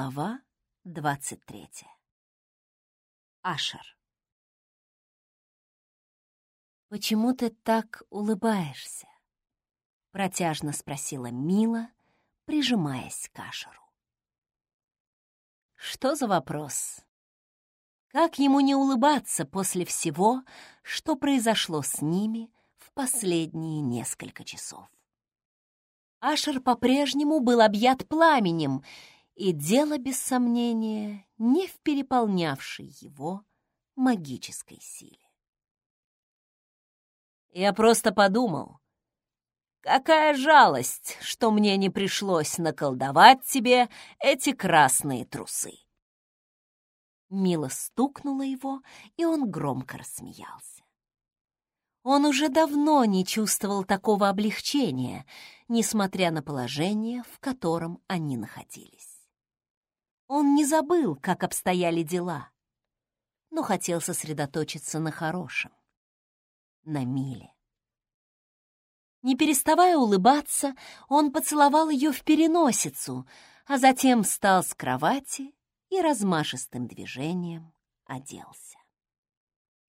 Глава двадцать третья. Ашер. «Почему ты так улыбаешься?» — протяжно спросила Мила, прижимаясь к Ашеру. Что за вопрос? Как ему не улыбаться после всего, что произошло с ними в последние несколько часов? Ашер по-прежнему был объят пламенем, и дело, без сомнения, не в переполнявшей его магической силе. Я просто подумал, какая жалость, что мне не пришлось наколдовать тебе эти красные трусы. Мила стукнула его, и он громко рассмеялся. Он уже давно не чувствовал такого облегчения, несмотря на положение, в котором они находились. Он не забыл, как обстояли дела, но хотел сосредоточиться на хорошем, на Миле. Не переставая улыбаться, он поцеловал ее в переносицу, а затем встал с кровати и размашистым движением оделся.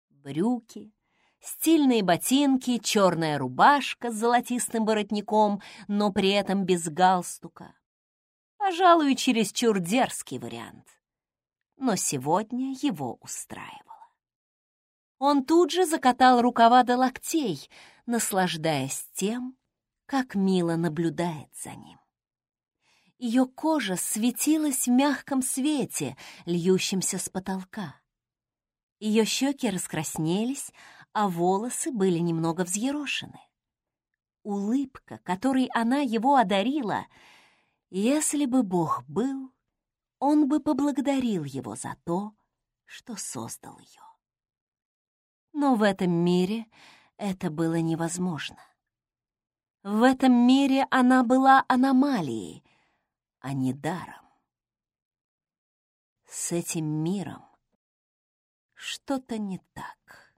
Брюки, стильные ботинки, черная рубашка с золотистым воротником, но при этом без галстука, Пожалуй, чересчур дерзкий вариант. Но сегодня его устраивало. Он тут же закатал рукава до локтей, наслаждаясь тем, как мило наблюдает за ним. Ее кожа светилась в мягком свете, льющемся с потолка. Ее щеки раскраснелись, а волосы были немного взъерошены. Улыбка, которой она его одарила — если бы Бог был, он бы поблагодарил его за то, что создал ее. Но в этом мире это было невозможно. В этом мире она была аномалией, а не даром. С этим миром что-то не так.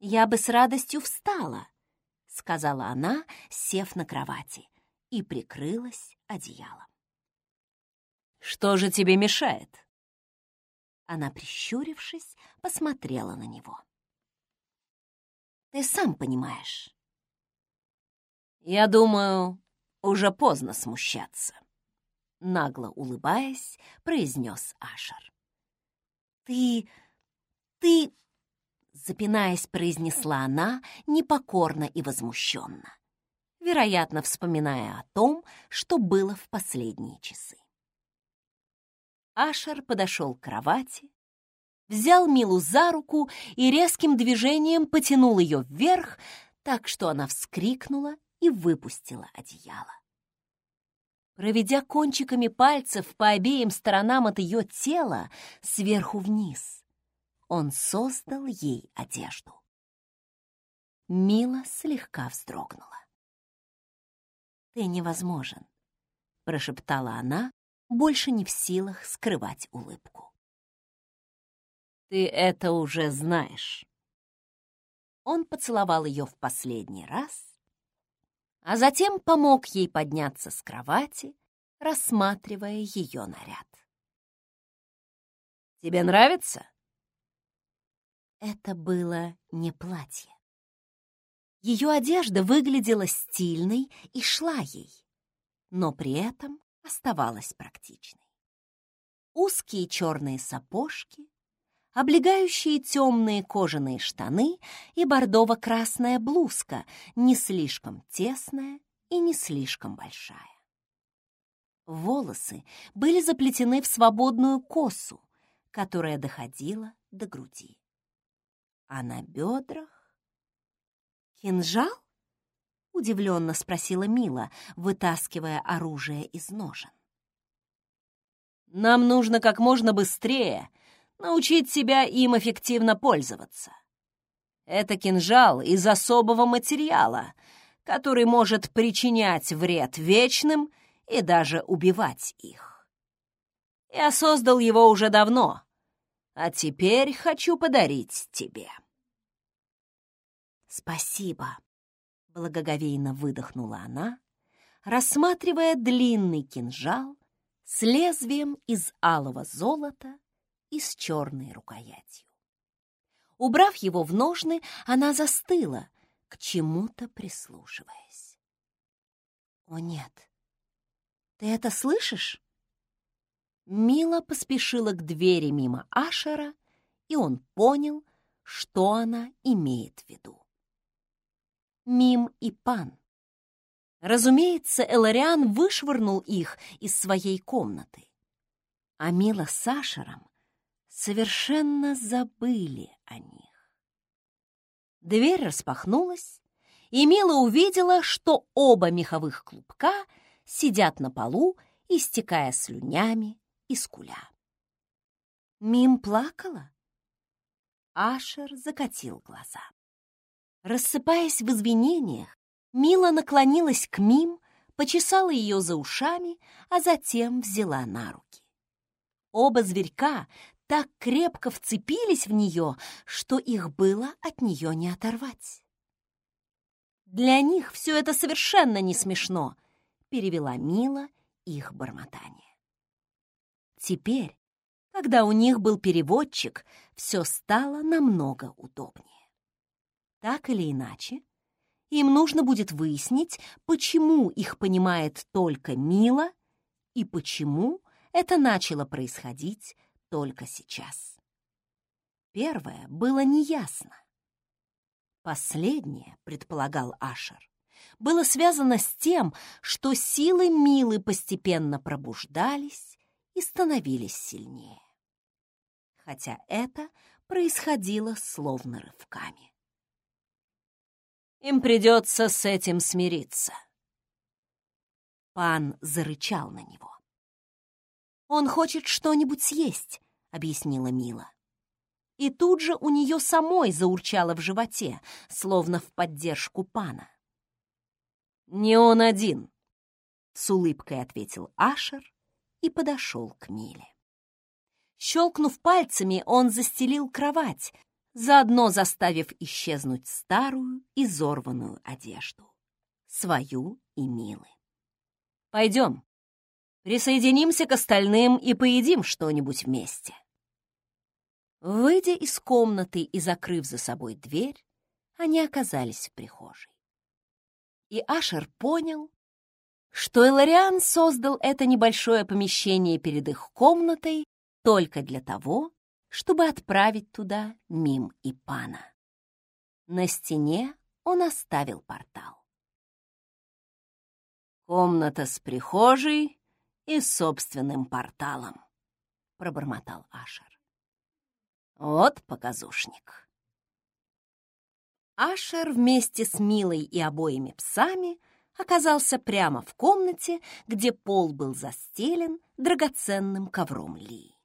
«Я бы с радостью встала», — сказала она, сев на кровати и прикрылась одеялом. «Что же тебе мешает?» Она, прищурившись, посмотрела на него. «Ты сам понимаешь». «Я думаю, уже поздно смущаться», — нагло улыбаясь, произнес Ашер. «Ты... ты...» — запинаясь, произнесла она непокорно и возмущенно вероятно, вспоминая о том, что было в последние часы. Ашер подошел к кровати, взял Милу за руку и резким движением потянул ее вверх, так что она вскрикнула и выпустила одеяло. Проведя кончиками пальцев по обеим сторонам от ее тела сверху вниз, он создал ей одежду. Мила слегка вздрогнула. «Ты невозможен», — прошептала она, больше не в силах скрывать улыбку. «Ты это уже знаешь». Он поцеловал ее в последний раз, а затем помог ей подняться с кровати, рассматривая ее наряд. «Тебе нравится?» Это было не платье. Ее одежда выглядела стильной и шла ей, но при этом оставалась практичной. Узкие черные сапожки, облегающие темные кожаные штаны и бордово-красная блузка, не слишком тесная и не слишком большая. Волосы были заплетены в свободную косу, которая доходила до груди. А на бедрах «Кинжал?» — удивленно спросила Мила, вытаскивая оружие из ножен. «Нам нужно как можно быстрее научить себя им эффективно пользоваться. Это кинжал из особого материала, который может причинять вред вечным и даже убивать их. Я создал его уже давно, а теперь хочу подарить тебе». «Спасибо», — благоговейно выдохнула она, рассматривая длинный кинжал с лезвием из алого золота и с черной рукоятью. Убрав его в ножны, она застыла, к чему-то прислушиваясь. «О нет! Ты это слышишь?» Мила поспешила к двери мимо Ашера, и он понял, что она имеет в виду. Мим и Пан. Разумеется, Элариан вышвырнул их из своей комнаты. А Мила с Ашером совершенно забыли о них. Дверь распахнулась, и Мила увидела, что оба меховых клубка сидят на полу, истекая слюнями и скуля. Мим плакала. Ашер закатил глаза. Рассыпаясь в извинениях, Мила наклонилась к Мим, почесала ее за ушами, а затем взяла на руки. Оба зверька так крепко вцепились в нее, что их было от нее не оторвать. «Для них все это совершенно не смешно», — перевела Мила их бормотание. Теперь, когда у них был переводчик, все стало намного удобнее. Так или иначе, им нужно будет выяснить, почему их понимает только Мила и почему это начало происходить только сейчас. Первое было неясно. Последнее, предполагал Ашер, было связано с тем, что силы Милы постепенно пробуждались и становились сильнее. Хотя это происходило словно рывками. Им придется с этим смириться. Пан зарычал на него. «Он хочет что-нибудь съесть», — объяснила Мила. И тут же у нее самой заурчало в животе, словно в поддержку пана. «Не он один», — с улыбкой ответил Ашер и подошел к Миле. Щелкнув пальцами, он застелил кровать, заодно заставив исчезнуть старую, изорванную одежду, свою и Милы. «Пойдем, присоединимся к остальным и поедим что-нибудь вместе». Выйдя из комнаты и закрыв за собой дверь, они оказались в прихожей. И Ашер понял, что Элариан создал это небольшое помещение перед их комнатой только для того, чтобы отправить туда Мим и Пана. На стене он оставил портал. «Комната с прихожей и собственным порталом», — пробормотал Ашер. «Вот показушник». Ашер вместе с Милой и обоими псами оказался прямо в комнате, где пол был застелен драгоценным ковром Ли.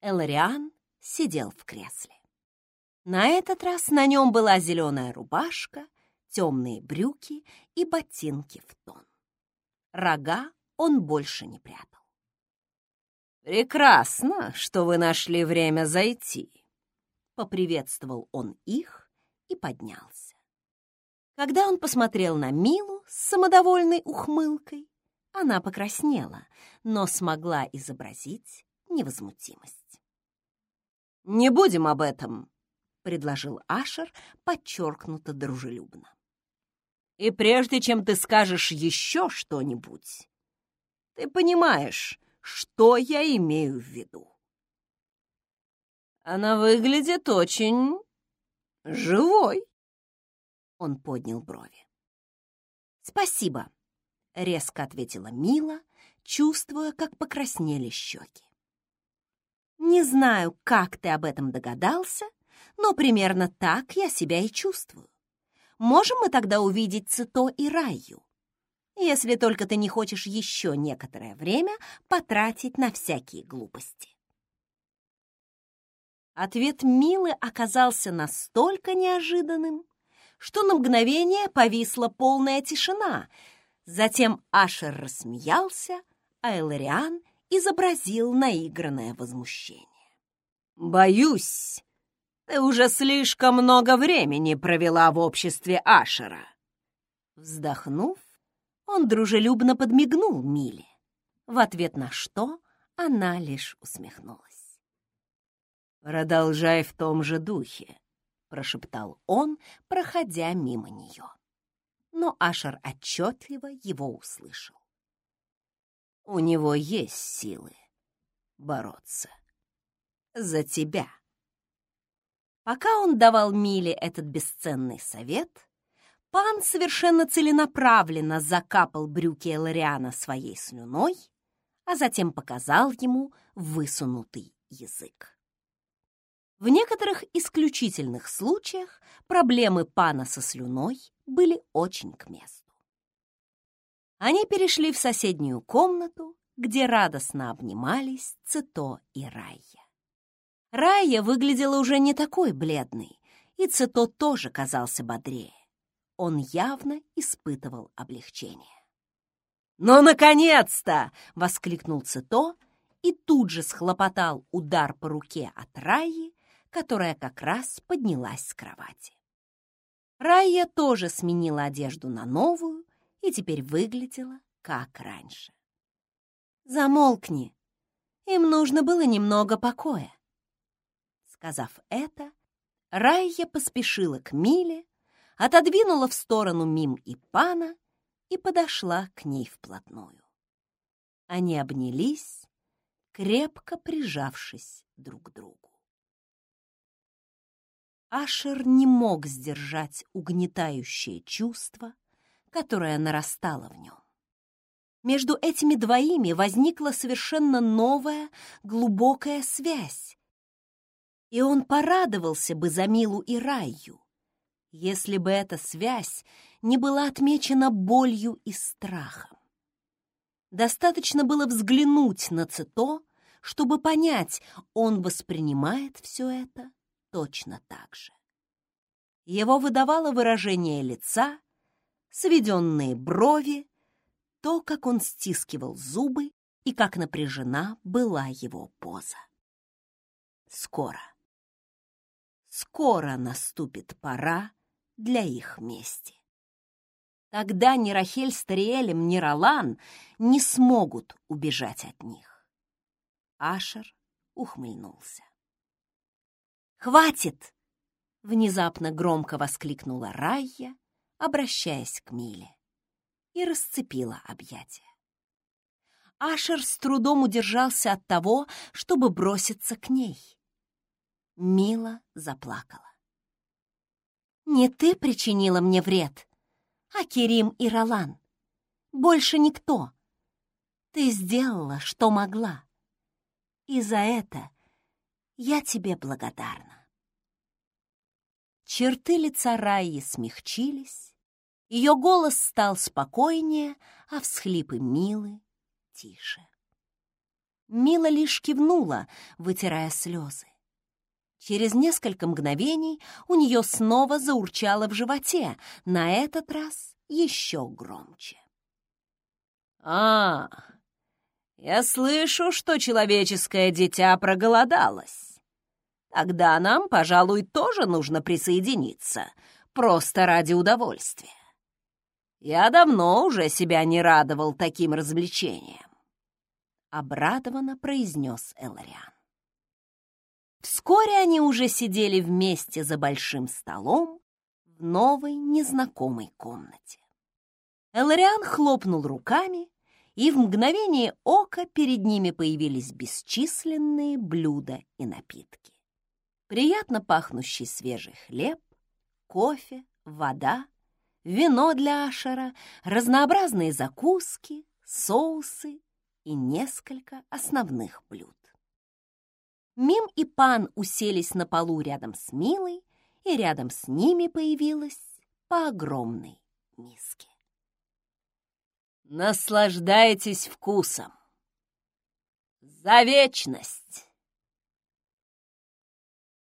Элариан сидел в кресле. На этот раз на нем была зеленая рубашка, темные брюки и ботинки в тон. Рога он больше не прятал. «Прекрасно, что вы нашли время зайти», — поприветствовал он их и поднялся. Когда он посмотрел на Милу с самодовольной ухмылкой, она покраснела, но смогла изобразить невозмутимость. «Не будем об этом», — предложил Ашер подчеркнуто дружелюбно. «И прежде чем ты скажешь еще что-нибудь, ты понимаешь, что я имею в виду». «Она выглядит очень живой», — он поднял брови. «Спасибо», — резко ответила Мила, чувствуя, как покраснели щеки. Не знаю, как ты об этом догадался, но примерно так я себя и чувствую. Можем мы тогда увидеть Цито и Раю? Если только ты не хочешь еще некоторое время потратить на всякие глупости. Ответ Милы оказался настолько неожиданным, что на мгновение повисла полная тишина. Затем Ашер рассмеялся, а Элариан — изобразил наигранное возмущение. «Боюсь, ты уже слишком много времени провела в обществе Ашера». Вздохнув, Он дружелюбно подмигнул Миле, в ответ на что она лишь усмехнулась. «Продолжай в том же духе», — прошептал он, проходя мимо нее. Но Ашер отчетливо его услышал. «У него есть силы бороться за тебя». Пока он давал Миле этот бесценный совет, пан совершенно целенаправленно закапал брюки Элариана своей слюной, а затем показал ему высунутый язык. В некоторых исключительных случаях проблемы пана со слюной были очень к месту. Они перешли в соседнюю комнату, где радостно обнимались Цито и Райя. Райя выглядела уже не такой бледной, и Цито тоже казался бодрее. Он явно испытывал облегчение. «Ну, наконец-то!» — воскликнул Цито и тут же схлопотал удар по руке от Райи, которая как раз поднялась с кровати. Райя тоже сменила одежду на новую и теперь выглядела как раньше. «Замолкни, им нужно было немного покоя», Сказав это, Райя поспешила к Миле, отодвинула в сторону Мим и Пана и подошла к ней вплотную. Они обнялись, крепко прижавшись друг к другу. Ашер не мог сдержать угнетающее чувство, которое нарастало в нем. Между этими двоими возникла совершенно новая, глубокая связь, и он порадовался бы за Милу и Раю, если бы эта связь не была отмечена болью и страхом. Достаточно было взглянуть на Цито, чтобы понять, он воспринимает все это точно так же. Его выдавало выражение лица, сведенные брови, то, как он стискивал зубы и как напряжена была его поза. Скоро. Скоро наступит пора для их мести. Тогда ни Рахель с Тариэлем, ни Ролан не смогут убежать от них. Ашер ухмыльнулся. «Хватит!» — внезапно громко воскликнула Райя, обращаясь к Миле, и расцепила объятия. Ашер с трудом удержался от того, чтобы броситься к ней. Мила заплакала. «Не ты причинила мне вред, а Керим и Ролан. Больше никто. Ты сделала, что могла. И за это я тебе благодарна». Черты лица Раи смягчились, ее голос стал спокойнее, а всхлипы Милы тише. Мила лишь кивнула, вытирая слезы. Через несколько мгновений у нее снова заурчало в животе, на этот раз еще громче. «А, я слышу, что человеческое дитя проголодалось. Тогда нам, пожалуй, тоже нужно присоединиться, просто ради удовольствия. Я давно уже себя не радовал таким развлечениям», — обрадованно произнес Элариан. Вскоре они уже сидели вместе за большим столом в новой незнакомой комнате. Элариан хлопнул руками, и в мгновение ока перед ними появились бесчисленные блюда и напитки. Приятно пахнущий свежий хлеб, кофе, вода, вино для Ашера, разнообразные закуски, соусы и несколько основных блюд. Мим и Пан уселись на полу рядом с Милой, и рядом с ними появилась по огромной миске. Наслаждайтесь вкусом. За вечность!